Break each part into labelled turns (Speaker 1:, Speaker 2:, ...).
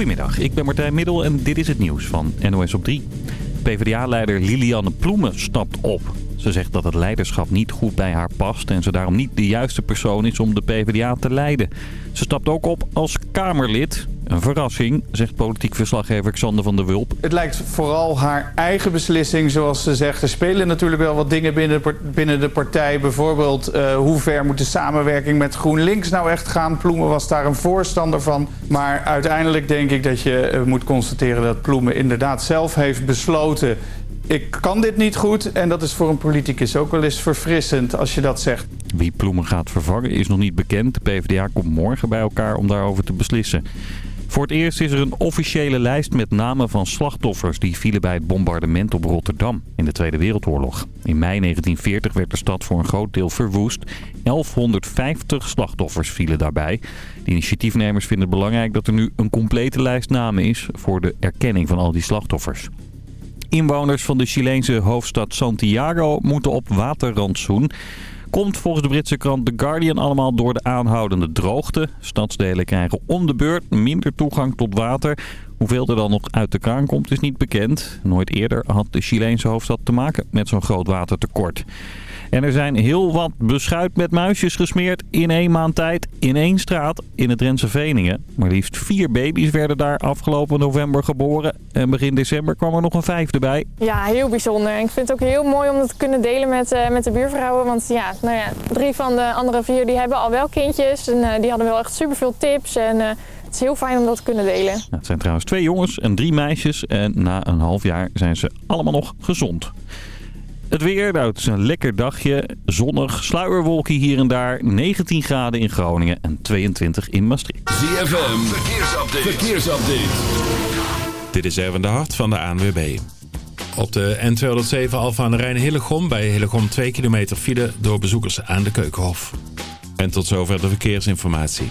Speaker 1: Goedemiddag, ik ben Martijn Middel en dit is het nieuws van NOS op 3. PvdA-leider Lilianne Ploemen stapt op. Ze zegt dat het leiderschap niet goed bij haar past en ze daarom niet de juiste persoon is om de PvdA te leiden. Ze stapt ook op als Kamerlid. Een verrassing, zegt politiek verslaggever Xander van der Wulp.
Speaker 2: Het lijkt vooral haar eigen beslissing, zoals ze zegt. Er spelen natuurlijk wel wat dingen binnen, binnen de partij. Bijvoorbeeld, uh, hoe ver moet de samenwerking met GroenLinks nou echt gaan? Ploemen was daar een voorstander van. Maar uiteindelijk denk ik dat je uh, moet constateren dat Ploemen inderdaad zelf heeft besloten ik kan dit niet goed en dat is voor een politicus ook wel eens verfrissend als je dat zegt.
Speaker 1: Wie Ploemen gaat vervangen is nog niet bekend. De PvdA komt morgen bij elkaar om daarover te beslissen. Voor het eerst is er een officiële lijst met namen van slachtoffers die vielen bij het bombardement op Rotterdam in de Tweede Wereldoorlog. In mei 1940 werd de stad voor een groot deel verwoest. 1150 slachtoffers vielen daarbij. De initiatiefnemers vinden het belangrijk dat er nu een complete lijst namen is voor de erkenning van al die slachtoffers. Inwoners van de Chileense hoofdstad Santiago moeten op waterrantsoen. Komt volgens de Britse krant The Guardian allemaal door de aanhoudende droogte. Stadsdelen krijgen om de beurt minder toegang tot water. Hoeveel er dan nog uit de kraan komt is niet bekend. Nooit eerder had de Chileense hoofdstad te maken met zo'n groot watertekort. En er zijn heel wat beschuit met muisjes gesmeerd in één maand tijd in één straat in het Drentse Veningen. Maar liefst vier baby's werden daar afgelopen november geboren. En begin december kwam er nog een vijfde bij.
Speaker 3: Ja, heel bijzonder. En ik vind het ook heel mooi om dat te kunnen delen met, uh, met de buurvrouwen. Want ja, nou ja, drie van de andere vier die hebben al wel kindjes. En uh, die hadden wel echt superveel tips. En uh, het is heel fijn om dat te kunnen delen. Ja,
Speaker 1: het zijn trouwens twee jongens en drie meisjes. En na een half jaar zijn ze allemaal nog gezond. Het weer, nou, het is een lekker dagje. Zonnig, sluierwolken hier en daar. 19 graden in Groningen en 22 in Maastricht.
Speaker 4: ZFM, verkeersupdate. verkeersupdate.
Speaker 5: Dit is Erwin de Hart van de ANWB. Op de N207 Alfa aan de Rijn Hillegom. Bij Hillegom 2 kilometer file door bezoekers aan de Keukenhof. En tot zover de verkeersinformatie.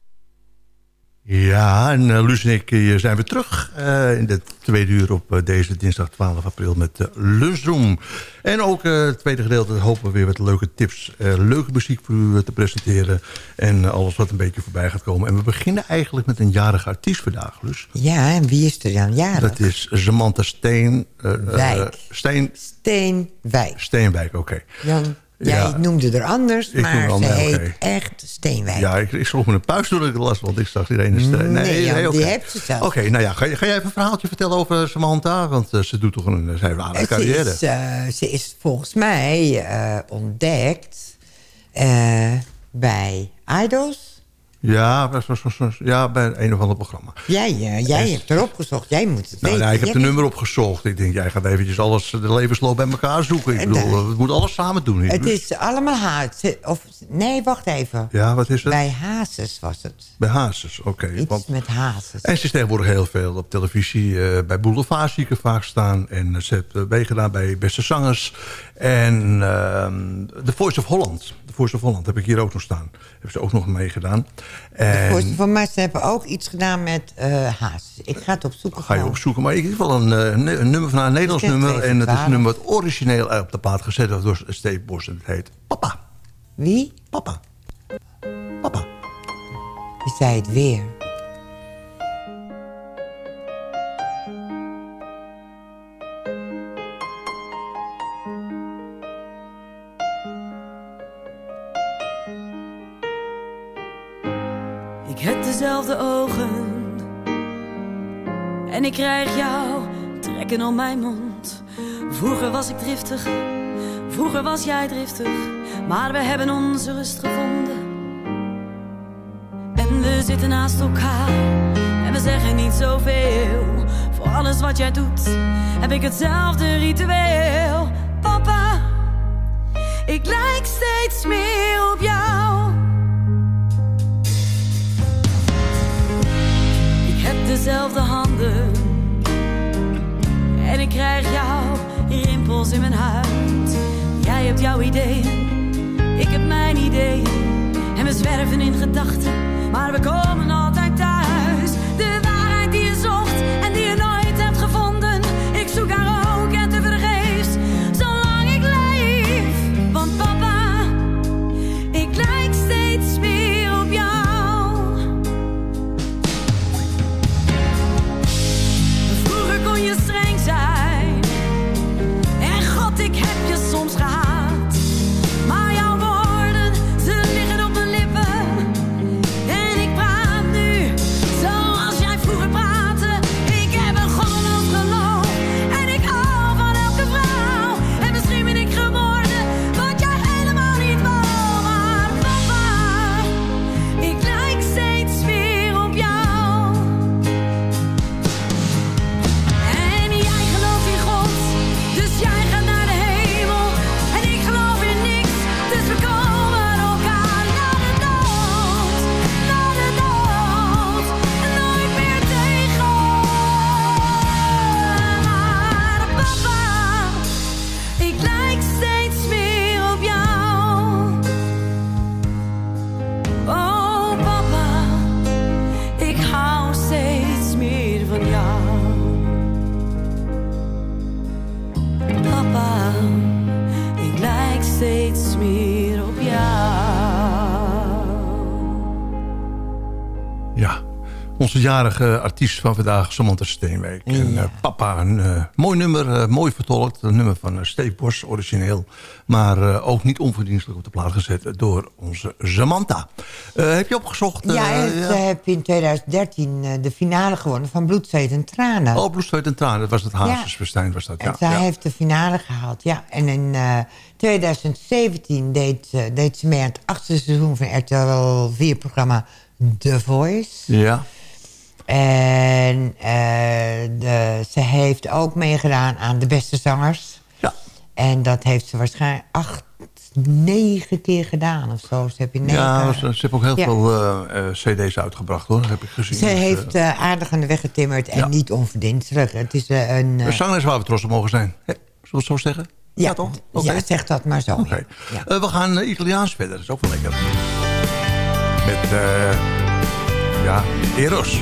Speaker 6: Ja, en uh, Luus en ik uh, zijn weer terug uh, in de tweede uur op deze dinsdag 12 april met uh, Lunchroom. En ook het tweede gedeelte hopen we weer wat leuke tips, leuke muziek voor u te presenteren. En alles wat een beetje voorbij gaat komen. En we beginnen eigenlijk met een jarige artiest vandaag, Luus.
Speaker 7: Ja, en wie is er dan jarig?
Speaker 6: Dat is Samantha Steen...
Speaker 7: Wijk.
Speaker 6: Steen...
Speaker 7: Steenwijk.
Speaker 6: Steenwijk, oké.
Speaker 7: Okay. Jij ja. noemde er anders,
Speaker 6: ik
Speaker 7: maar
Speaker 6: ze heet
Speaker 7: okay. echt Steenwijk.
Speaker 6: Ja, ik, ik schrok me een puis toen ik las, want ik zag iedereen een steen.
Speaker 7: Nee, nee,
Speaker 6: nee
Speaker 7: Jan,
Speaker 6: okay.
Speaker 7: die heeft ze zelf.
Speaker 6: Oké, okay, nou ja, ga, ga jij even een verhaaltje vertellen over Samantha? Want uh, ze doet toch een, ze heeft een aardige carrière.
Speaker 7: Is, uh, ze is volgens mij uh, ontdekt bij Idols.
Speaker 6: Ja, ja, bij een of ander programma.
Speaker 7: Jij, uh, jij hebt erop gezocht. Jij moet het
Speaker 6: nou,
Speaker 7: weten.
Speaker 6: Nee, ik heb de nummer opgezocht. Ik denk, jij gaat eventjes alles, de levensloop bij elkaar zoeken. Ik bedoel, we moeten alles samen doen hier.
Speaker 7: Het is allemaal Hazes. Of, nee, wacht even.
Speaker 6: Ja, wat is het?
Speaker 7: Bij Hazes was het.
Speaker 6: Bij Hazes, oké. Okay,
Speaker 7: Iets want, met Hazes.
Speaker 6: En ze is tegenwoordig heel veel op televisie. Uh, bij Boulevard zie ik er vaak staan. En ze heeft meegedaan bij Beste Zangers. En uh, The Voice of Holland. The Voice of Holland heb ik hier ook nog staan. Hebben ze ook nog meegedaan.
Speaker 7: En... Van mij, ze hebben ook iets gedaan met uh, Haas. Ik ga het opzoeken.
Speaker 6: Ga je opzoeken. Maar in ieder geval een, een, een nummer van haar Nederlands nummer. En het is een nummer wat origineel op de plaat gezet wordt door Steve Bos. En het heet Papa.
Speaker 7: Wie?
Speaker 6: Papa. Papa.
Speaker 7: Je zei het weer.
Speaker 8: Ik krijg jou trekken om mijn mond Vroeger was ik driftig Vroeger was jij driftig Maar we hebben onze rust gevonden En we zitten naast elkaar En we zeggen niet zoveel Voor alles wat jij doet, heb ik hetzelfde ritueel. Papa, ik lijk steeds meer op jou. Dezelfde handen. En ik krijg jouw rimpels in mijn huid. Jij hebt jouw ideeën, ik heb mijn ideeën. En we zwerven in gedachten, maar we komen altijd thuis.
Speaker 6: Jarige artiest van vandaag, Samantha Steenwijk. En eh, papa, een eh, mooi nummer, eh, mooi vertolkt. Een nummer van Steve Bos, origineel. Maar ook niet onverdienstelijk op de plaat gezet door onze Samantha. Heb je opgezocht?
Speaker 7: ja, heeft, eh, heb in 2013 eh, de finale gewonnen van Bloed, Zweet en Tranen.
Speaker 6: Oh, Bloed, Zweet en Tranen. Dat was het Hazesfestijn, was dat. Ja,
Speaker 7: en zij
Speaker 6: ja.
Speaker 7: heeft de finale gehaald, ja. En in eh, 2017 deed, deed ze mee aan het achtste seizoen van RTL 4-programma The Voice.
Speaker 6: Ja.
Speaker 7: En eh, de, ze heeft ook meegedaan aan De Beste Zangers.
Speaker 6: Ja.
Speaker 7: En dat heeft ze waarschijnlijk acht, negen keer gedaan of zo. Ze, heb je negen,
Speaker 6: Ja, ze, ze heeft ook heel
Speaker 7: Ja.
Speaker 6: veel eh, eh, cd's uitgebracht, hoor. Dat heb ik gezien.
Speaker 7: Ze
Speaker 6: Dus,
Speaker 7: heeft aardig aan de weg getimmerd en
Speaker 6: Ja.
Speaker 7: niet onverdienstelijk. Het is eh, een...
Speaker 6: Een zangeres waar we trots op mogen zijn. Hè? Zullen we het zo zeggen?
Speaker 7: ja,
Speaker 6: toch?
Speaker 7: Ja, zeg dat maar zo.
Speaker 6: We gaan Italiaans verder. Dat is ook wel lekker. Met, ja, Eros.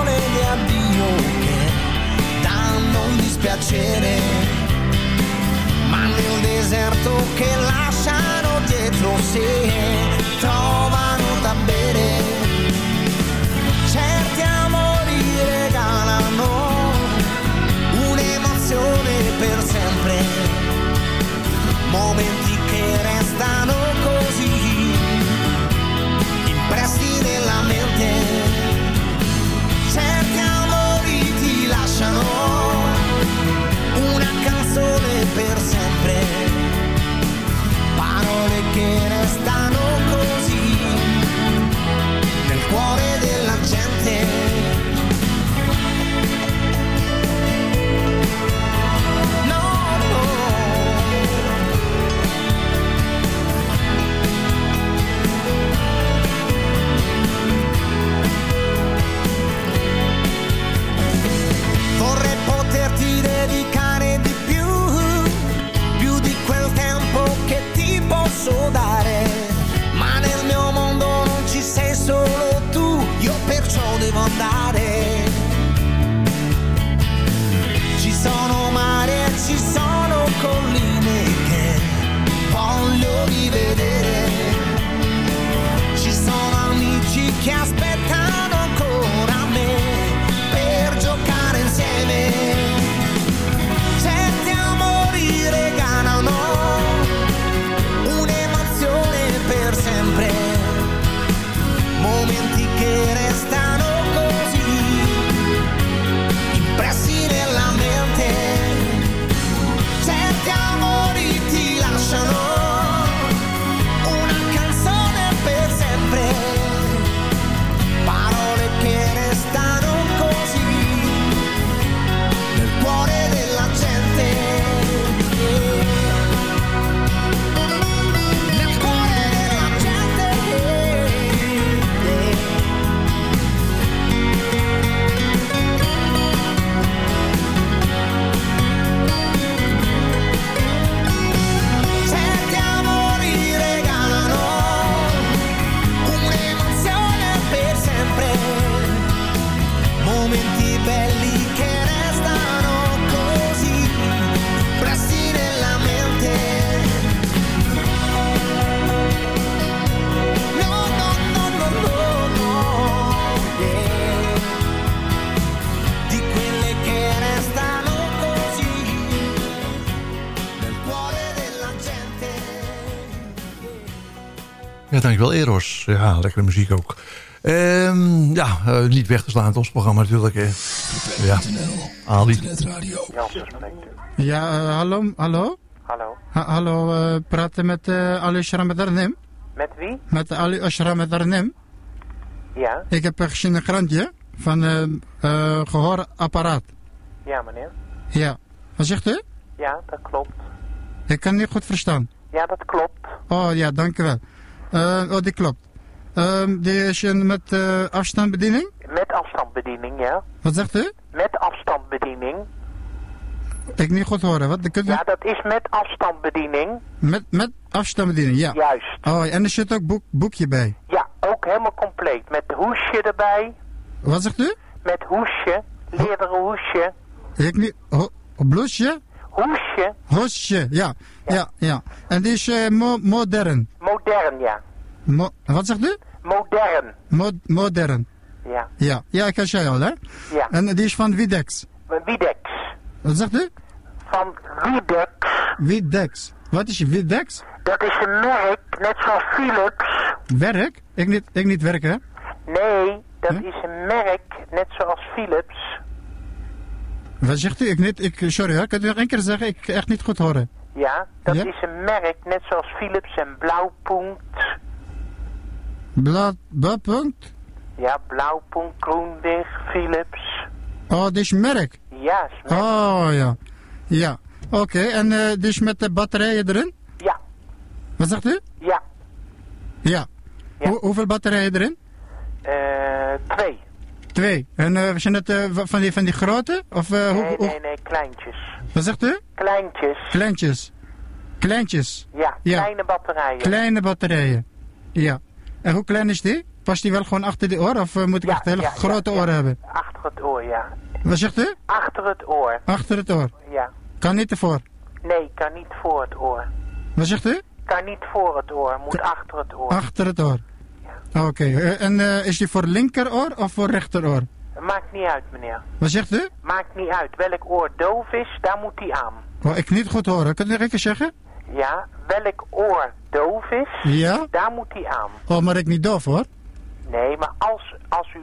Speaker 9: addio che danno un dispiacere, ma nel deserto che lasciano dietro sé trovano da bere. Certi amori regalano un'emozione per sempre, momenti che restano looking at
Speaker 6: dankjewel Eros. Ja, lekkere muziek ook. Ehm, ja, eh, niet weg te slaan het ons programma natuurlijk. Hè. Ja, Ali.
Speaker 10: Ja, eh, hallo, hallo?
Speaker 11: Hallo.
Speaker 10: Ha- hallo, eh praten met eh, Ali Ashram Darnem.
Speaker 11: Met wie?
Speaker 10: Met Ali Ashram Darnem.
Speaker 11: Ja?
Speaker 10: Ik heb een grantje van eh eh, gehoorapparaat.
Speaker 11: Ja, meneer.
Speaker 10: Ja. Wat zegt u?
Speaker 11: Ja, dat klopt.
Speaker 10: Ik kan niet goed verstaan.
Speaker 11: Ja, dat klopt.
Speaker 10: Oh ja, dankjewel. Eh oh, die klopt. Ehm die is een met eh, afstandsbediening.
Speaker 11: Met afstandsbediening, ja.
Speaker 10: Wat zegt u?
Speaker 11: Met afstandsbediening.
Speaker 10: Ik niet goed horen. Wat? Kunt u...
Speaker 11: Ja, dat is met afstandsbediening.
Speaker 10: Met, met afstandsbediening, ja.
Speaker 11: Juist.
Speaker 10: Oh, en er zit ook boek, boekje bij.
Speaker 11: Ja, ook helemaal compleet. Met hoesje erbij.
Speaker 10: Wat zegt u?
Speaker 11: Met hoesje. Lederen hoesje.
Speaker 10: Ik niet... Ho, blouseje?
Speaker 11: Hoesje.
Speaker 10: Hoesje, ja. Ja, ja. En die is eh, mo- modern.
Speaker 11: Modern, ja.
Speaker 10: Mo- wat zegt u?
Speaker 11: Modern.
Speaker 10: Mo- modern.
Speaker 11: Ja.
Speaker 10: Ja, ja, ik zei al, hè?
Speaker 11: Ja.
Speaker 10: En die is van Widex.
Speaker 11: Widex.
Speaker 10: Wat zegt u?
Speaker 11: Van Widex.
Speaker 10: Widex. Wat is Widex?
Speaker 11: Dat is een merk, net zoals Philips.
Speaker 10: Werk? Ik niet, ik niet werken, hè?
Speaker 11: Nee, dat is een merk, net zoals Philips.
Speaker 10: Wat zegt u? Ik niet, ik, sorry hoor, kan u nog één keer zeggen? Ik echt niet goed horen.
Speaker 11: Ja, dat
Speaker 10: Ja?
Speaker 11: is een merk, net zoals Philips en Blauwpunt.
Speaker 10: Blad, blauwpunt?
Speaker 11: Ja, Blauwpunt, Groendig, Philips.
Speaker 10: Oh, dit is merk.
Speaker 11: Ja, is merk.
Speaker 10: Oh, ja. Ja. Oké, en eh is met de batterijen erin?
Speaker 11: Ja.
Speaker 10: Wat zegt u?
Speaker 11: Ja.
Speaker 10: Ja. Hoe- hoeveel batterijen erin?
Speaker 11: Eh, twee.
Speaker 10: Twee. En eh zijn het eh, van, die, van die grote? Of, eh,
Speaker 11: Nee,
Speaker 10: hoe-
Speaker 11: nee, nee, kleintjes.
Speaker 10: Wat zegt u?
Speaker 11: Kleintjes.
Speaker 10: Kleintjes. Kleintjes.
Speaker 11: Ja,
Speaker 10: Ja.
Speaker 11: kleine batterijen.
Speaker 10: Kleine batterijen. Ja. En hoe klein is die? Past die wel gewoon achter de oor? Of moet ik echt hele
Speaker 11: ja,
Speaker 10: grote oren hebben?
Speaker 11: Achter het oor, ja.
Speaker 10: Wat zegt u?
Speaker 11: Achter het oor.
Speaker 10: Achter het oor.
Speaker 11: Ja.
Speaker 10: Kan niet ervoor.
Speaker 11: Nee, kan niet voor het oor.
Speaker 10: Wat zegt u?
Speaker 11: Kan niet voor het oor, moet achter het oor.
Speaker 10: Achter het oor. Oké. eh, en eh, is die voor linkeroor of voor rechteroor?
Speaker 11: Maakt niet uit, meneer.
Speaker 10: Wat zegt u?
Speaker 11: Maakt niet uit. Welk oor doof is, daar moet hij aan.
Speaker 10: Oh, ik niet goed horen. Kunt u nog een keer zeggen?
Speaker 11: Ja, welk oor doof is,
Speaker 10: Ja?
Speaker 11: daar moet hij aan.
Speaker 10: Oh, maar ik niet doof hoor.
Speaker 11: Nee, maar als, als u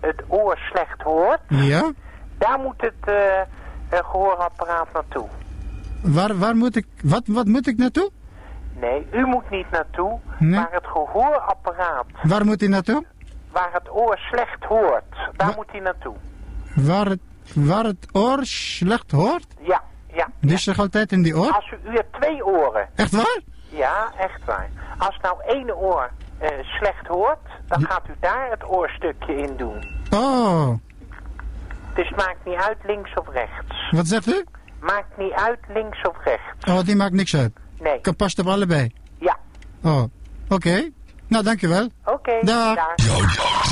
Speaker 11: het oor slecht hoort,
Speaker 10: Ja?
Speaker 11: daar moet het eh, gehoorapparaat naartoe.
Speaker 10: Waar, waar moet ik... Wat, wat moet ik naartoe?
Speaker 11: Nee, u moet niet naartoe,
Speaker 10: Nee.
Speaker 11: maar het gehoorapparaat,
Speaker 10: Waar moet hij naartoe?
Speaker 11: waar het oor slecht hoort, daar moet hij naartoe.
Speaker 10: Waar het, waar het oor slecht hoort?
Speaker 11: Ja, ja.
Speaker 10: Is toch altijd in die oor?
Speaker 11: Als u, u hebt twee oren.
Speaker 10: Echt waar?
Speaker 11: Ja, echt waar. Als nou één oor eh, slecht hoort, dan gaat u daar het oorstukje in doen.
Speaker 10: Oh,
Speaker 11: Dus het maakt niet uit links of rechts.
Speaker 10: wat zegt u?
Speaker 11: Maakt niet uit links of rechts.
Speaker 10: Oh, die maakt niks uit.
Speaker 11: Nee.
Speaker 10: Ik past op allebei.
Speaker 11: Ja.
Speaker 10: Oh, oké. Nou, dankjewel.
Speaker 11: Oké,
Speaker 10: Dag.
Speaker 4: Jouw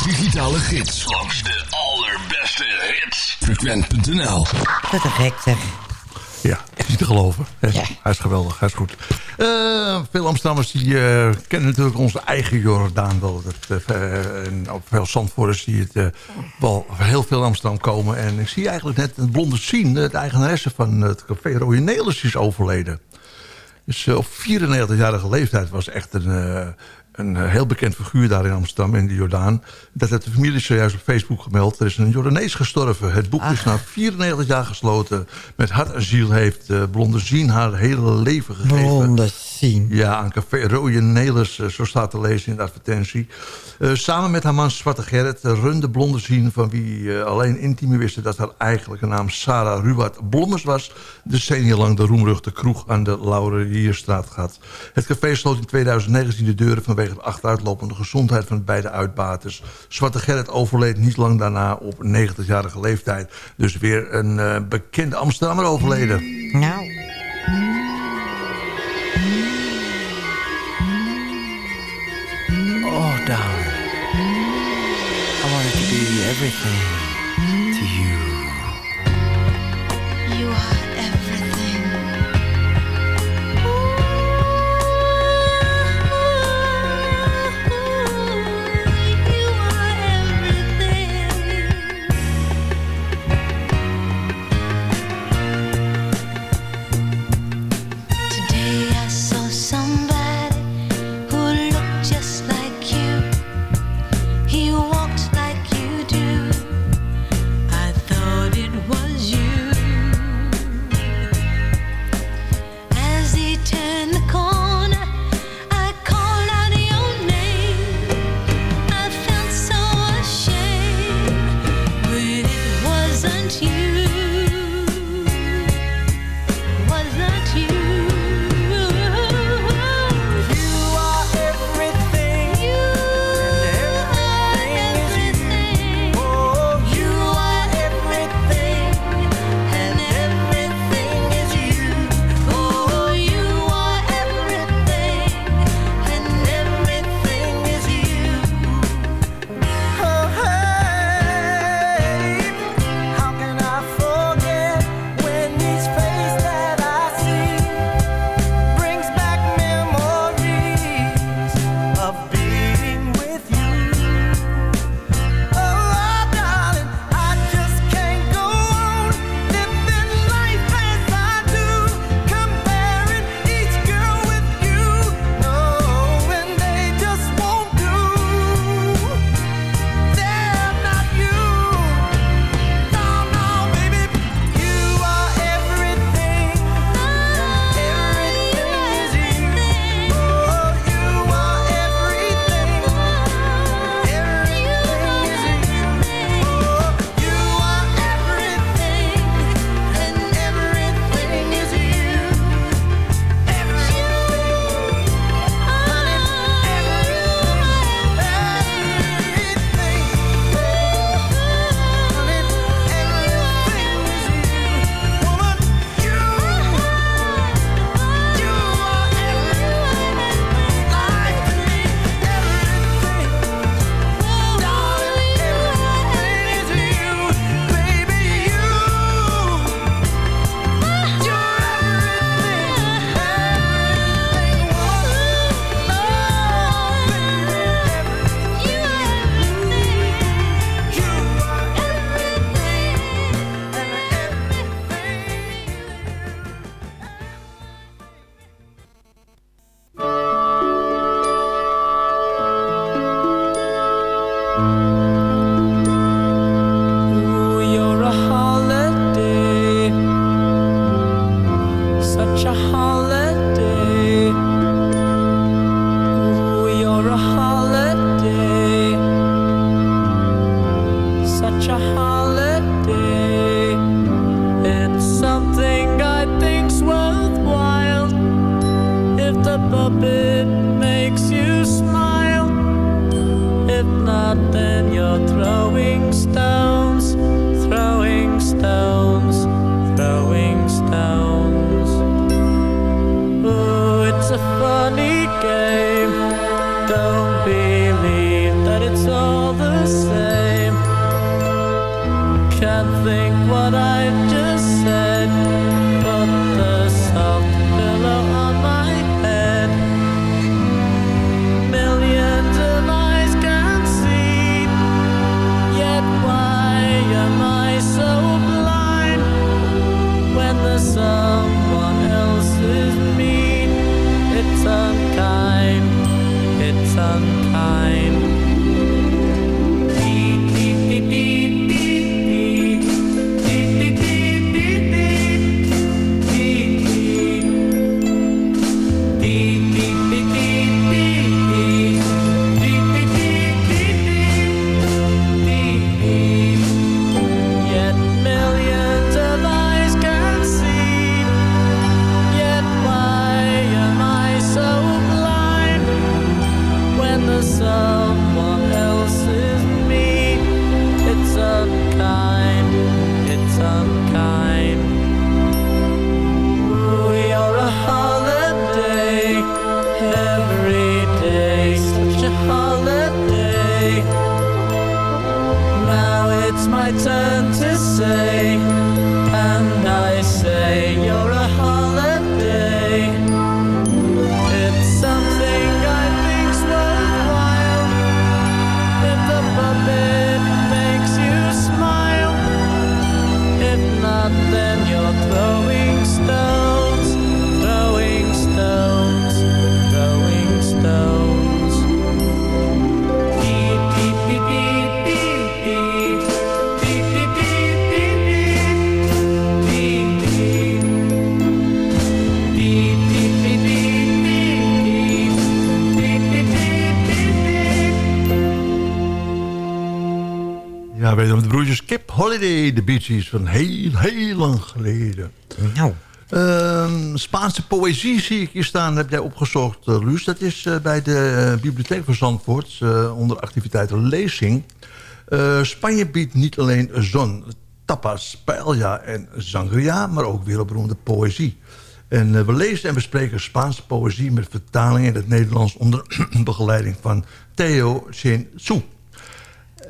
Speaker 4: digitale gids langs de allerbeste hits. Frequent.nl
Speaker 7: Dat is gek zeg.
Speaker 6: Ja, is niet te geloven. Hij is geweldig, hij is goed. Eh, veel Amsterdammers die, eh, kennen natuurlijk onze eigen Jordaan wel. Dat, eh, en ook veel Zandvoorters die het eh, wel heel veel in Amsterdam komen. En ik zie eigenlijk net een blonde Sien, de eigenaresse van het café Rode Nelis, is overleden. Dus op 94-jarige leeftijd was echt een, eh, een eh, heel bekend figuur daar in Amsterdam, in de Jordaan. Dat heeft de familie zojuist op Facebook gemeld. Er is een Jordanees gestorven. Het boek is na 94 jaar gesloten. Met hart en ziel heeft eh, Blonde Zien haar hele leven gegeven.
Speaker 7: Blonde Zien.
Speaker 6: Ja, aan café Rode Nelis, eh, zo staat te lezen in de advertentie. Eh, samen met haar man Zwarte Gerrit eh, runde Blonde Zien... van wie alleen intiemen wisten dat haar eigenlijke naam Sarah Ruwart Blommers was... decennia lang de roemruchte kroeg aan de Laurelierstraat gaat. Het café sloot in 2019 de deuren vanwege de achteruitlopende gezondheid van beide uitbaters. Zwarte Gerrit overleed niet lang daarna op 90-jarige leeftijd. Dus weer een eh, bekende Amsterdammer overleden.
Speaker 7: Nou.
Speaker 12: Everything
Speaker 13: Holiday,
Speaker 6: de Gees van heel, heel lang geleden.
Speaker 7: Nou.
Speaker 6: Ehm, Spaanse poëzie zie ik hier staan, heb jij opgezocht, eh, Luus. Dat is eh, bij de eh, Bibliotheek van Zandvoort, onder activiteiten lezing. Spanje biedt niet alleen zon, tapas, paella en sangria... maar ook wereldberoemde poëzie. En we lezen en bespreken Spaanse poëzie... met vertaling in het Nederlands onder begeleiding van Theo Chin Tzu.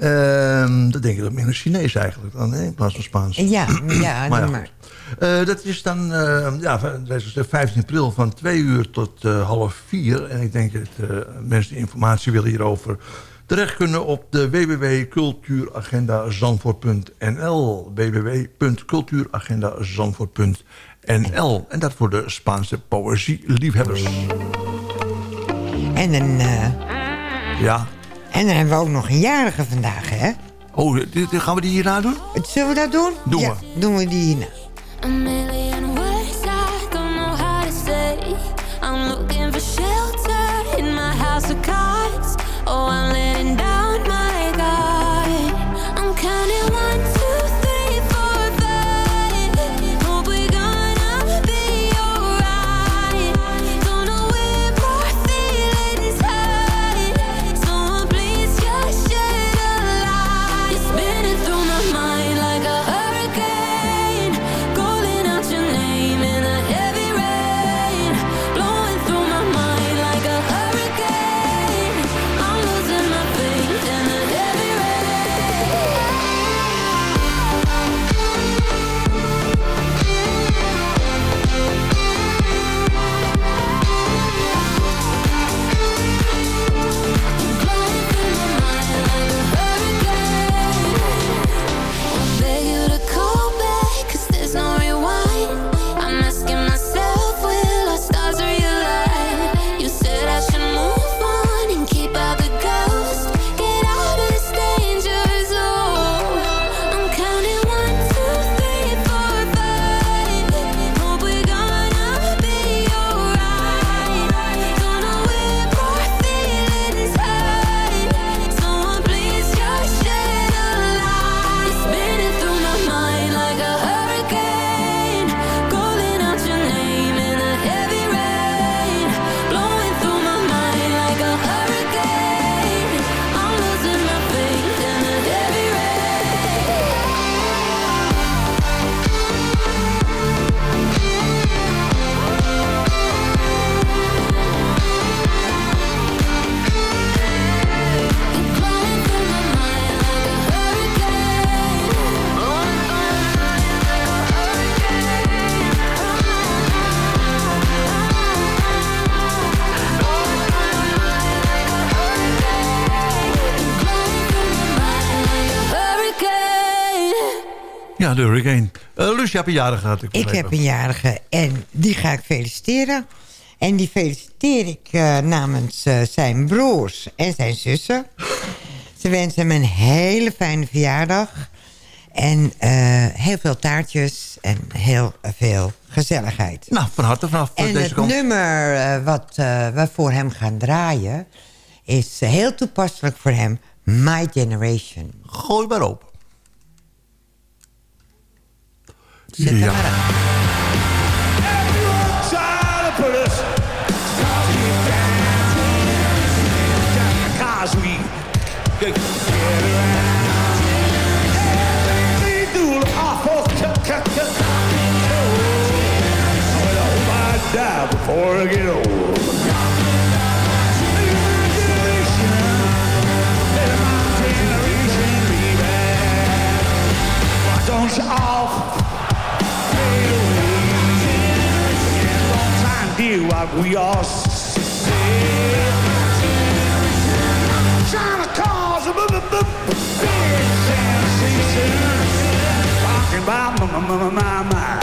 Speaker 6: Ehm, dat denk ik dat minder Chinees eigenlijk dan, hè, in plaats van Spaans.
Speaker 7: Ja, ja,
Speaker 6: Maar ja,
Speaker 7: maar.
Speaker 6: eh, dat is dan uh, ja, dat is 15 april van 2 uur tot uh, half 4. En ik denk dat uh, mensen informatie willen hierover terecht kunnen op de www.cultuuragendazandvoort.nl www.cultuuragendazandvoort.nl En dat voor de Spaanse poëzie-liefhebbers.
Speaker 7: En dan, uh,
Speaker 6: ja.
Speaker 7: En dan hebben we ook nog een jarige vandaag, hè?
Speaker 6: Oh, gaan we die hierna doen?
Speaker 7: Zullen we dat doen?
Speaker 6: Doen
Speaker 7: ja,
Speaker 6: we.
Speaker 7: doen we die hierna.
Speaker 14: A million words I don't know how to say. I'm looking for shelter in my house of cards.
Speaker 6: Ja, de Hurricane. Uh, Luus, je hebt een jarige gehad.
Speaker 7: Ik heb een jarige en die ga ik feliciteren. En die feliciteer ik uh, namens uh, zijn broers en zijn zussen. Ze wensen hem een hele fijne verjaardag. En heel veel taartjes en heel veel gezelligheid.
Speaker 6: Nou, van harte vanaf
Speaker 7: en
Speaker 6: deze
Speaker 7: het
Speaker 6: kant.
Speaker 7: nummer wat we voor hem gaan draaien... is heel toepasselijk voor hem. My Generation.
Speaker 6: Gooi maar op.
Speaker 7: Zet
Speaker 6: ja.
Speaker 7: maar aan.
Speaker 15: Cause we get we say. Trying to cause a big sensation. Talking about my, my, my, my,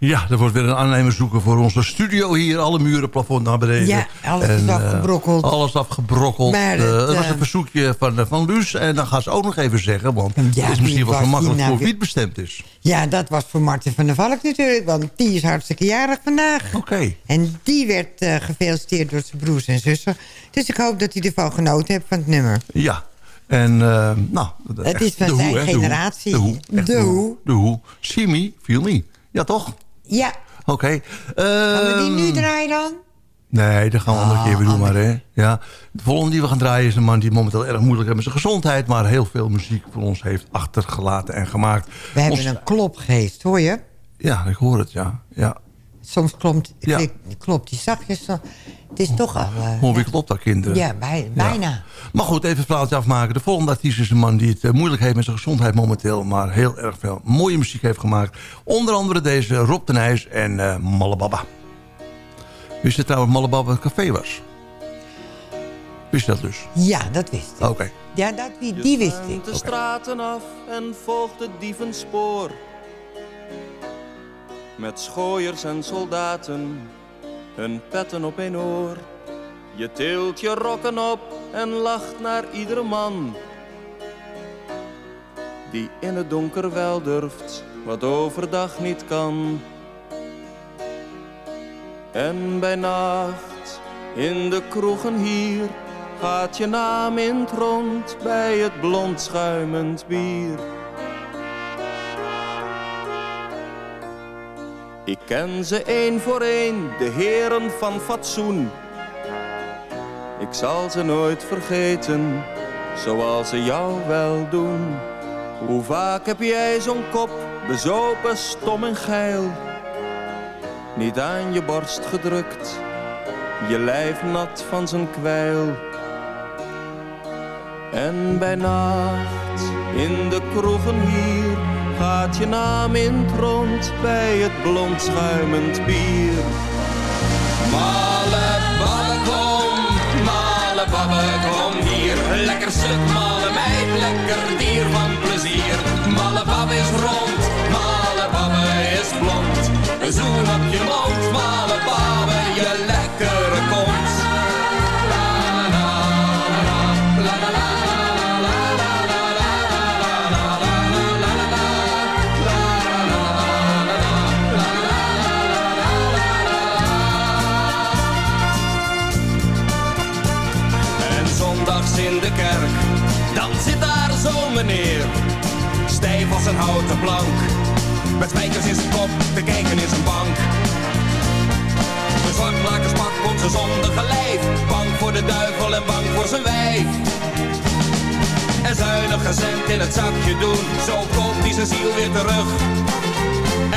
Speaker 6: Ja, er wordt weer een aannemer zoeken voor onze studio hier. Alle muren, plafond naar beneden.
Speaker 7: Ja, alles is
Speaker 6: eh,
Speaker 7: afgebrokkeld.
Speaker 6: alles afgebrokkeld.
Speaker 7: Maar
Speaker 6: Eh, dat was
Speaker 7: eh,
Speaker 6: een verzoekje van, van Luus. En dan gaan ze ook nog even zeggen. Want
Speaker 7: Ja,
Speaker 6: het is misschien wel zo makkelijk
Speaker 7: nou
Speaker 6: voor wie het bestemd is.
Speaker 7: Ja, dat was voor Martin van der Valk natuurlijk. Want die is hartstikke jarig vandaag.
Speaker 6: Oké.
Speaker 7: En die werd eh, gefeliciteerd door zijn broers en zussen. Dus ik hoop dat hij ervan genoten heeft van het nummer.
Speaker 6: Ja. En nou...
Speaker 7: Het is van
Speaker 6: de
Speaker 7: zijn
Speaker 6: hoe,
Speaker 7: generatie.
Speaker 6: De hoe.
Speaker 7: De hoe.
Speaker 6: De hoe. See me, feel me. Ja, toch?
Speaker 7: Ja.
Speaker 6: Oké.
Speaker 7: Gaan we die
Speaker 6: Ehm,
Speaker 7: nu draaien dan?
Speaker 6: Nee, dat gaan we een andere keer weer doen maar, hè. Ja. De volgende die we gaan draaien is een man die momenteel erg moeilijk heeft met zijn gezondheid... maar heel veel muziek voor ons heeft achtergelaten en gemaakt.
Speaker 7: We hebben
Speaker 6: Ons-
Speaker 7: een klopgeest, hoor je?
Speaker 6: Ja, ik hoor het, ja. ja.
Speaker 7: Soms klopt,
Speaker 6: Ja.
Speaker 7: klopt die zachtjes. zo. Het is toch al... eh,
Speaker 6: Hoe wie klopt dat, kinderen?
Speaker 7: ja, bij, bijna.
Speaker 6: Maar goed, even het verhaaltje afmaken. De volgende artiest is een man die het eh, moeilijk heeft met zijn gezondheid momenteel... maar heel erg veel mooie muziek heeft gemaakt. Onder andere deze Rob de Nijs en eh Mallebaba. Wist je trouwens het café was? Wist je dat dus?
Speaker 7: Ja, dat wist ik.
Speaker 6: Oké.
Speaker 7: Ja, dat, die, die wist ik.
Speaker 16: de straten af en volgt het dievenspoor. Met schooiers en soldaten, hun petten op een oor. Je tilt je rokken op en lacht naar iedere man. Die in het donker wel durft, wat overdag niet kan. En bij nacht, in de kroegen hier, gaat je naam in het rond bij het blond schuimend bier. Ik ken ze één voor één, de heren van fatsoen. Ik zal ze nooit vergeten, zoals ze jou wel doen. Hoe vaak heb jij zo'n kop, bezopen, stom en geil? Niet aan je borst gedrukt, je lijf nat van zijn kwijl. En bij nacht, in de kroegen hier, gaat je naam in het rond bij het blond schuimend bier. Malle babbe kom, malle babbe kom hier. Lekker stuk malle meid, lekker dier van plezier. Malle babbe is rond, malle babbe is blond. Een zoen op je mond, malle babbe, je houten met spijkers in zijn kop, te kijken in zijn bank. Een zwartlakerspak komt zijn zondige lijf, bang voor de duivel en bang voor zijn wijf. En zuinig cent in het zakje doen, zo koopt hij zijn ziel weer terug.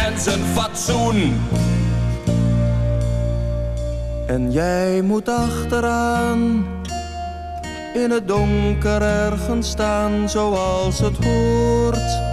Speaker 16: En zijn fatsoen. En jij moet achteraan in het donker ergens staan zoals het hoort.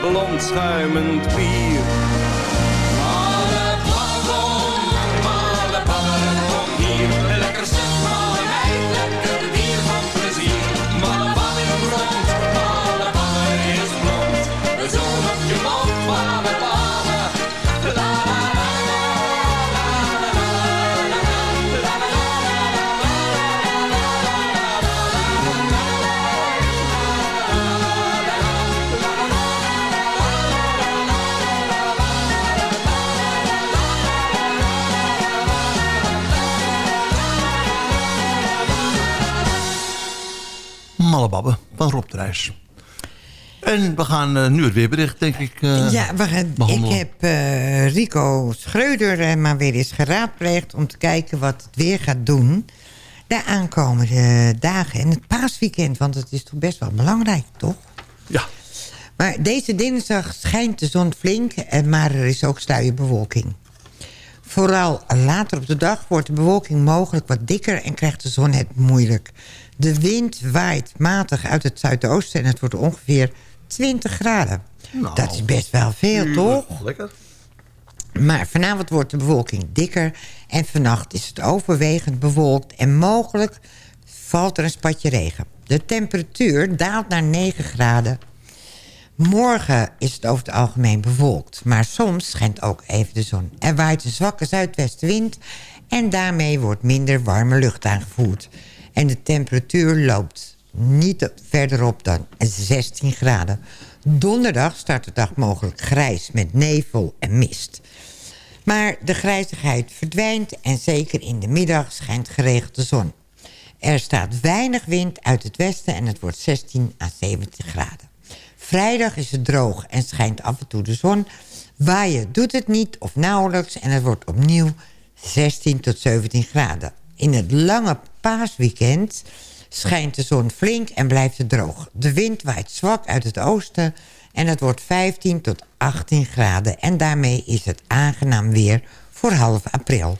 Speaker 16: blond schuimend bier. Van
Speaker 6: Rob de Reis. En we gaan eh, nu het weerbericht, denk ik, eh,
Speaker 7: ja, we gaan, ik heb eh, Rico Schreuder maar weer eens geraadpleegd... om te kijken wat het weer gaat doen de aankomende dagen. En het paasweekend, want het is toch best wel belangrijk, toch?
Speaker 6: Ja.
Speaker 7: Maar deze dinsdag schijnt de zon flink, maar er is ook sluierbewolking. Vooral later op de dag wordt de bewolking mogelijk wat dikker... en krijgt de zon het moeilijk. De wind waait matig uit het zuidoosten... en het wordt ongeveer 20 graden. Dat is best wel veel, toch?
Speaker 6: Lekker.
Speaker 7: Maar vanavond wordt de bewolking dikker... en vannacht is het overwegend bewolkt... en mogelijk valt er een spatje regen. De temperatuur daalt naar 9 graden. Morgen is het over het algemeen bewolkt... maar soms schijnt ook even de zon. Er waait een zwakke zuidwestenwind... en daarmee wordt minder warme lucht aangevoerd. En de temperatuur loopt niet verder op dan 16 graden. Donderdag start de dag mogelijk grijs met nevel en mist. Maar de grijzigheid verdwijnt en zeker in de middag schijnt geregeld de zon. Er staat weinig wind uit het westen en het wordt 16 à 17 graden. Vrijdag is het droog en schijnt af en toe de zon. Waaien doet het niet of nauwelijks en het wordt opnieuw 16 tot 17 graden. In het lange paasweekend schijnt de zon flink en blijft het droog. De wind waait zwak uit het oosten en het wordt 15 tot 18 graden. En daarmee is het aangenaam weer voor half april.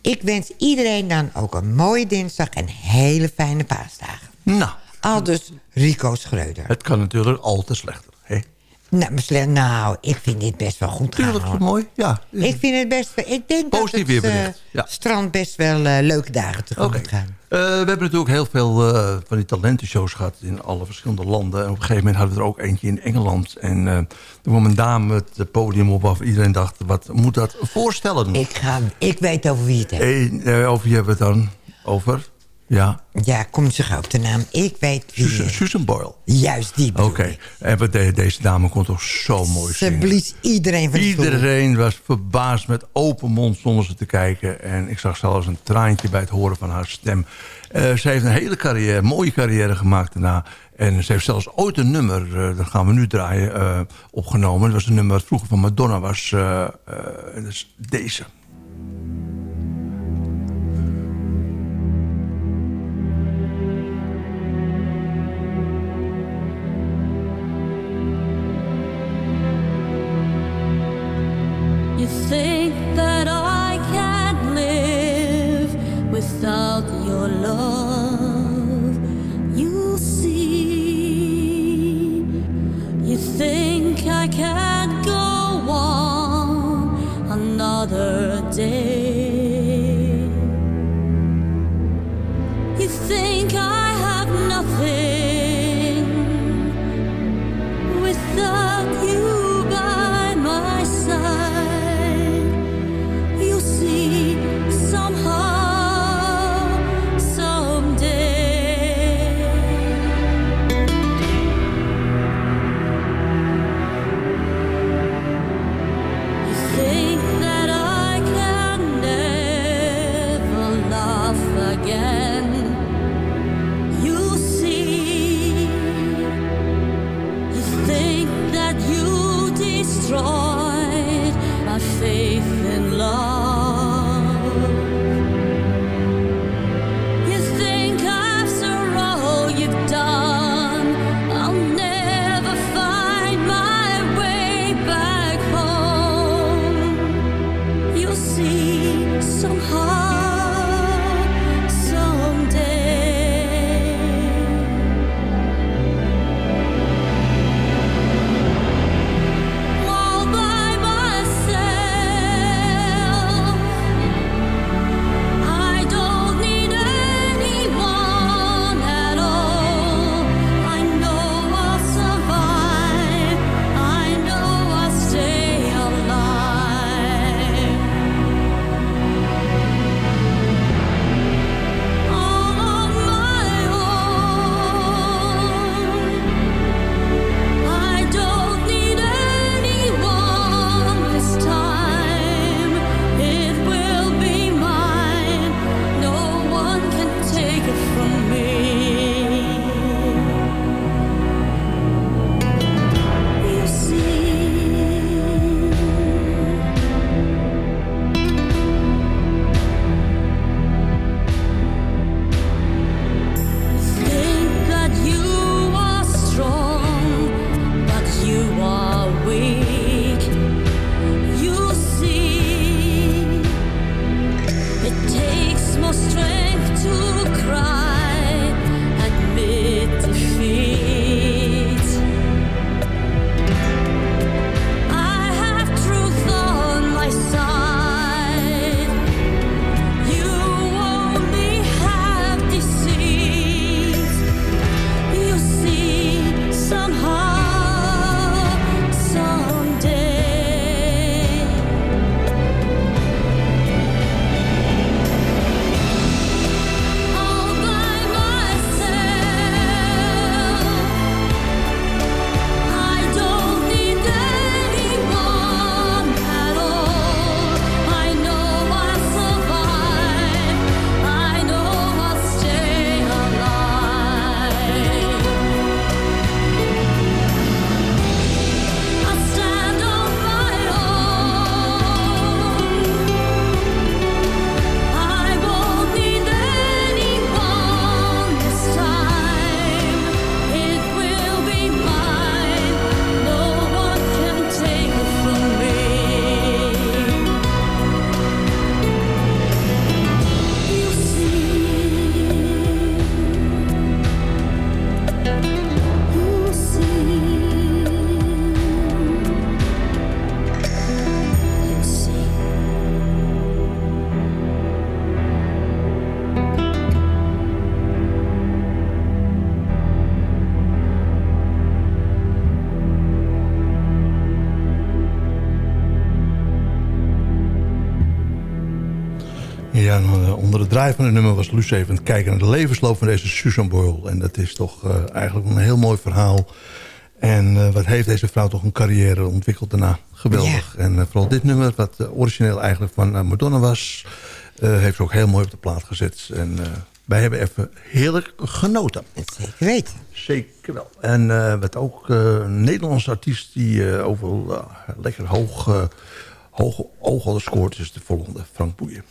Speaker 7: Ik wens iedereen dan ook een mooie dinsdag en hele fijne paasdagen.
Speaker 6: Nou.
Speaker 7: Aldus Rico Schreuder.
Speaker 6: Het kan natuurlijk altijd slechter. Hè?
Speaker 7: Nou, maar sle- nou, ik vind dit best wel goed gaan.
Speaker 6: Tuurlijk, mooi. Ja.
Speaker 7: Ik vind het best wel... Ik denk
Speaker 6: Positief
Speaker 7: dat het eh, strand best wel eh, leuke dagen tegemoet gaan.
Speaker 6: Eh, we hebben natuurlijk heel veel van die talentenshows gehad in alle verschillende landen. En op een gegeven moment hadden we er ook eentje in Engeland. En er kwam een dame het podium op af. Iedereen dacht, wat moet dat voorstellen?
Speaker 7: Ik, ga, ik weet over wie het heeft.
Speaker 6: Eh, over wie hebben we het dan? Over? Ja.
Speaker 7: Ja, kom ze gauw op de naam. Ik weet wie...
Speaker 6: Susan, Susan Boyle.
Speaker 7: Juist die
Speaker 6: Oké. En wat de- deze dame kon toch zo mooi
Speaker 7: Ze
Speaker 6: zingen.
Speaker 7: blies iedereen van de.
Speaker 6: Iedereen was verbaasd met open mond stonden ze te kijken. En ik zag zelfs een traantje bij het horen van haar stem. Eh, ze heeft een hele carrière, mooie carrière gemaakt daarna. En ze heeft zelfs ooit een nummer, eh, dat gaan we nu draaien, eh, opgenomen. Dat was een nummer dat vroeger van Madonna was. dat is deze.
Speaker 17: Onder de draai van het nummer was Luce even kijken naar de levensloop van deze Susan Boyle. En dat is toch eh, eigenlijk een heel mooi verhaal. En eh, wat heeft deze vrouw toch een carrière ontwikkeld daarna. Geweldig. En eh, vooral dit nummer, wat origineel eigenlijk van Madonna was... heeft ze ook heel mooi op de plaat gezet. En wij hebben even heerlijk genoten.
Speaker 7: Zeker weten.
Speaker 17: Zeker wel. En wat ook een Nederlandse artiest die overal lekker hoog, eh, hoge oog hadden scoort... is de volgende, Frank Boeien.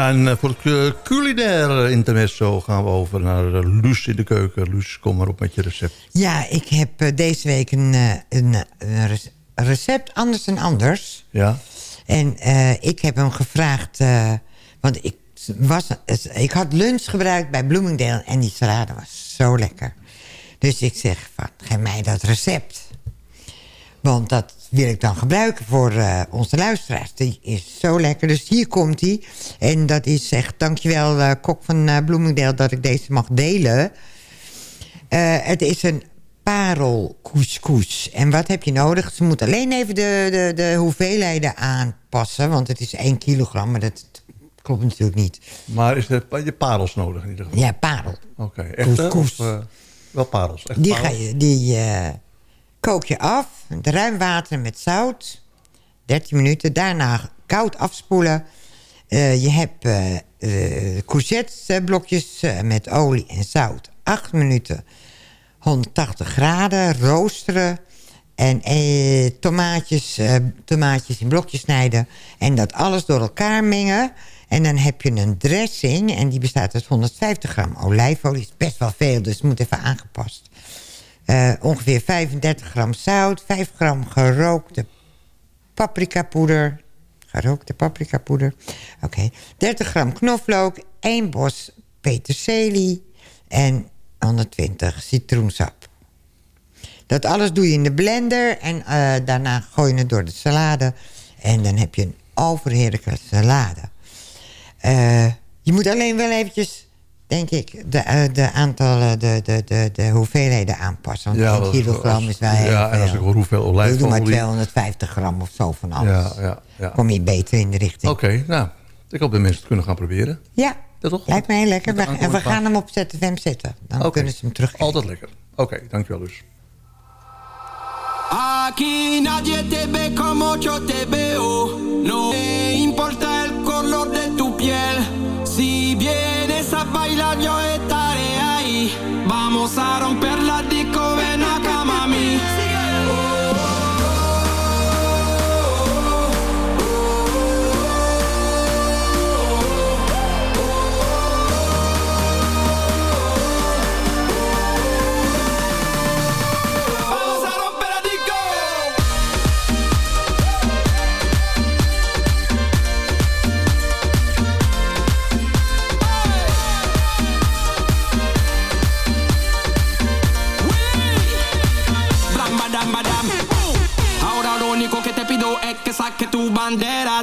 Speaker 17: Ja, en eh, voor het eh, culinaire intermezzo gaan we over naar Luus in de keuken. Luus, kom maar op met je recept.
Speaker 7: Ja, ik heb eh, deze week een, eh, een, een rec- recept anders en anders.
Speaker 17: Ja?
Speaker 7: En eh, ik heb hem gevraagd... eh, want ik, was, ik had lunch gebruikt bij Bloomingdale... en die salade was zo lekker. Dus ik zeg van, geef mij dat recept. Want dat wil ik dan gebruiken voor eh, onze luisteraars. Die is zo lekker. Dus hier komt hij. En dat is echt, dankjewel eh kok van eh, Bloomingdale... dat ik deze mag delen. Het is een parelcouscous. En wat heb je nodig? Ze moet alleen even de, de, de hoeveelheden aanpassen. Want het is 1 kilogram, maar dat klopt natuurlijk niet.
Speaker 6: Maar is er je parels nodig in ieder geval?
Speaker 7: Ja, parel.
Speaker 6: Oké, echt
Speaker 7: Couscous.
Speaker 6: of, eh, wel parels? Echt
Speaker 7: Die, ga je, die kook je af. Ruim water met zout. 13 minuten. Daarna koud afspoelen. Eh, je hebt eh, met olie en zout. 8 minuten. 180 graden. Roosteren. En eh, tomaatjes, eh, tomaatjes in blokjes snijden. En dat alles door elkaar mengen. En dan heb je een dressing. En die bestaat uit 150 gram olijfolie. is best wel veel, dus het moet even aangepast. Eh, ongeveer 35 gram zout. 5 gram gerookte paprikapoeder. Gerookte paprikapoeder. Oké. 30 gram knoflook. 1 bos peterselie. En 120 citroensap. Dat alles doe je in de blender. En eh, daarna gooi je het door de salade. En dan heb je een overheerlijke salade. Eh, je moet alleen wel eventjes, denk ik, de, eh, de aantallen, de, de, de, de hoeveelheden aanpassen. Want
Speaker 6: Ja,
Speaker 7: 1
Speaker 6: dat-
Speaker 7: kilogram
Speaker 6: als-
Speaker 7: is wel heel
Speaker 6: ja, en als
Speaker 7: veel.
Speaker 6: ik hoor hoeveel
Speaker 7: Ik doe maar
Speaker 6: olijfolie-
Speaker 7: 250 gram of zo van alles.
Speaker 6: Ja, ja, ja.
Speaker 7: Kom je beter in de richting.
Speaker 6: Oké, nou, ik hoop dat mensen het kunnen gaan proberen.
Speaker 7: Ja,
Speaker 6: Dat toch?
Speaker 7: lijkt me heel lekker. We, en we gaan hem op ZFM zetten. Dan kunnen ze hem terug.
Speaker 6: Altijd lekker. Oké, dankjewel dus.
Speaker 13: Aquí nadie te ve como yo te veo. No me importa el color de tu piel. Si vienes a bailar, yo estaré ahí. Vamos a romper la disco, ven acá, tu bandera,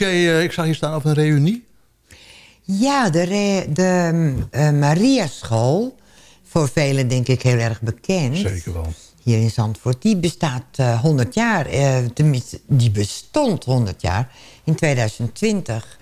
Speaker 6: Eh Luus, jij, eh, ik zag hier staan over een reunie.
Speaker 7: Ja, de, re- de mm, eh, Mariaschool, voor velen denk ik heel erg bekend.
Speaker 6: Zeker wel.
Speaker 7: Hier in Zandvoort, die bestaat eh 100 jaar. eh, tenminste, die bestond 100 jaar in 2020.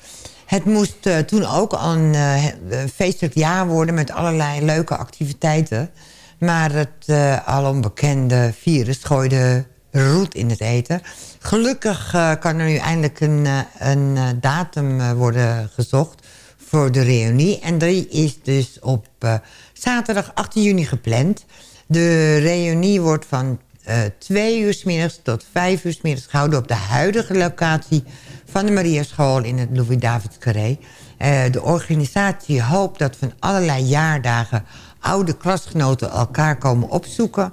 Speaker 7: Het moest eh, toen ook een eh, een feestelijk jaar worden... met allerlei leuke activiteiten. Maar het uh, alom bekende virus gooide roet in het eten. Gelukkig eh, kan er nu eindelijk een, eh, een eh, datum worden gezocht voor de reunie. En die is dus op zaterdag 18 juni gepland. De reunie wordt van eh 2 uur 's middags tot 5 uur 's middags gehouden... op de huidige locatie van de Mariaschool in het Louis-David Carré. Eh, de organisatie hoopt dat van allerlei jaardagen... oude klasgenoten elkaar komen opzoeken...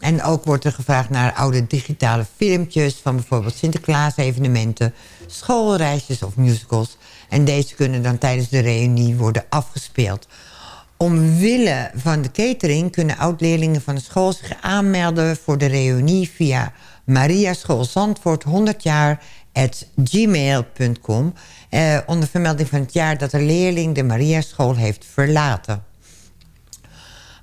Speaker 7: En ook wordt er gevraagd naar oude digitale filmpjes... van bijvoorbeeld Sinterklaas-evenementen, schoolreisjes of musicals. En deze kunnen dan tijdens de reunie worden afgespeeld. Omwille van de catering kunnen oud-leerlingen van de school zich aanmelden... voor de reunie via Maria School Zandvoort 100 jaar at gmail.com... Eh, onder vermelding van het jaar dat de leerling de Maria School heeft verlaten.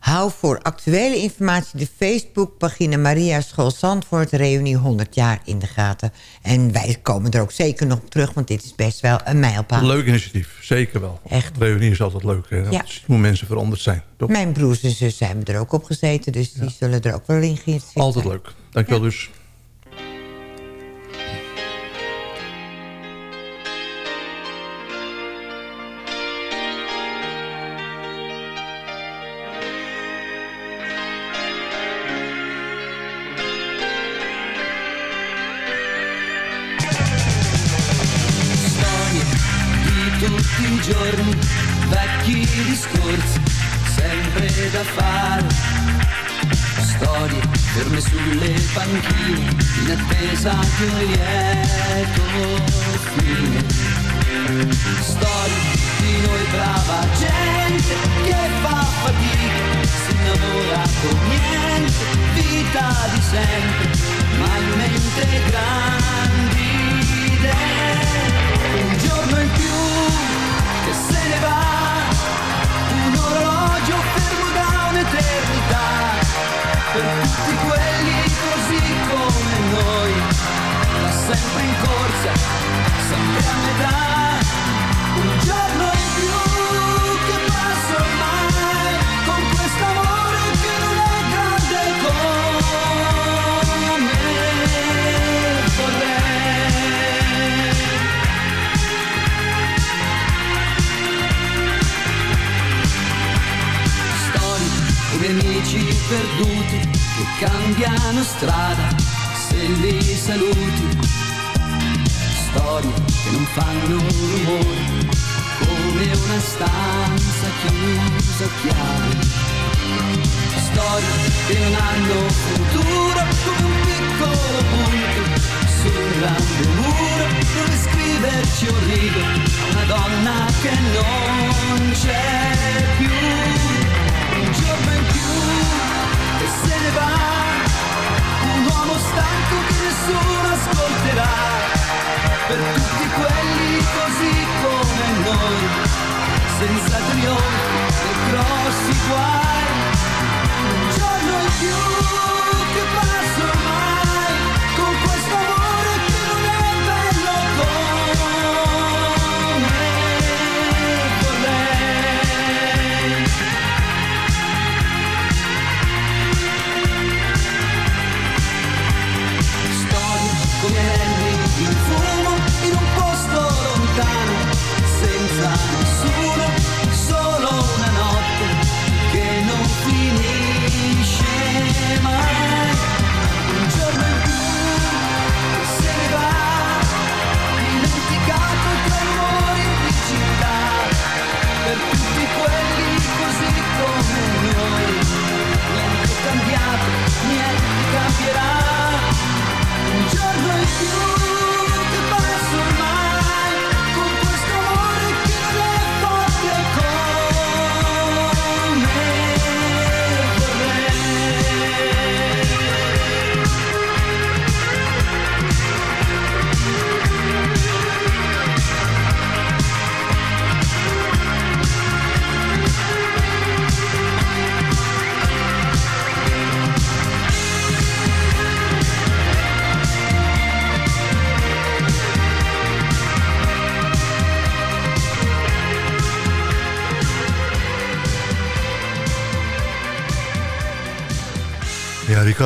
Speaker 7: Hou voor actuele informatie de Facebookpagina Maria School Zandvoort Reunie 100 jaar in de gaten. En wij komen er ook zeker nog op terug, want dit is best wel een mijlpaal.
Speaker 6: Leuk initiatief, zeker wel. Echt. Reunie is altijd leuk. Hè?
Speaker 7: Ja.
Speaker 6: Hoe mensen veranderd zijn. Toch?
Speaker 7: Mijn broers en zus hebben er ook op gezeten, dus die zullen er ook wel in geïnteresseerd
Speaker 6: Altijd
Speaker 7: zijn.
Speaker 6: leuk. Dankjewel dus.
Speaker 18: Tutti quelli così come noi, da sempre in corsa, sempre a metà. Un giorno perduti che cambiano strada se li saluti. Storie che non fanno rumore come una stanza chiusa a chiave. Storie che non hanno futuro come un piccolo punto su un grande muro dove scriverci un rigo a una donna che non c'è più ne va, un uomo stanco che nessuno ascolterà, per tutti quelli così come noi, senza trionfi e grossi guai, un giorno in più che passa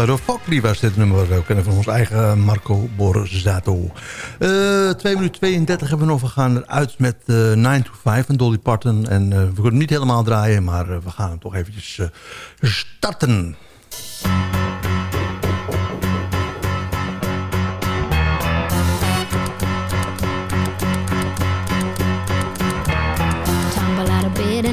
Speaker 6: Ricardo Focli was dit nummer. We kennen van ons eigen Marco Borsato. Eh 2 minuten 32 hebben we nog. We gaan eruit met eh 9 to 5 van Dolly Parton. En eh, we kunnen niet helemaal draaien, maar eh, we gaan hem toch eventjes eh, starten.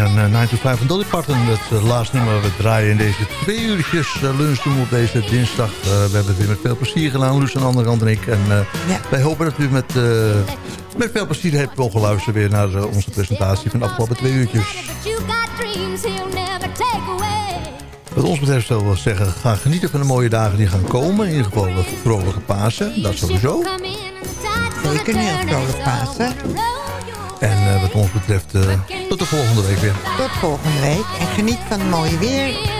Speaker 6: Ja, een, eh, 9 to 5 van Dolly Parton. Het eh, laatste nummer we draaien in deze twee uurtjes uh, lunchroom op deze dinsdag. Eh, we hebben het weer met veel plezier gedaan, Luus aan de andere kant en ik. En eh, wij hopen dat u met, eh, met veel plezier heeft wel geluisterd weer naar eh, onze presentatie van de afgelopen twee uurtjes.
Speaker 14: You got dreams he'll never take away.
Speaker 6: Wat ons betreft zullen we zeggen, ga genieten van de mooie dagen die gaan komen. In ieder geval de vrolijke Pasen, dat sowieso.
Speaker 7: Zeker niet een vrolijk Pasen.
Speaker 6: En eh, wat ons betreft, eh, tot de volgende week weer.
Speaker 7: Tot volgende week. En geniet van het mooie weer.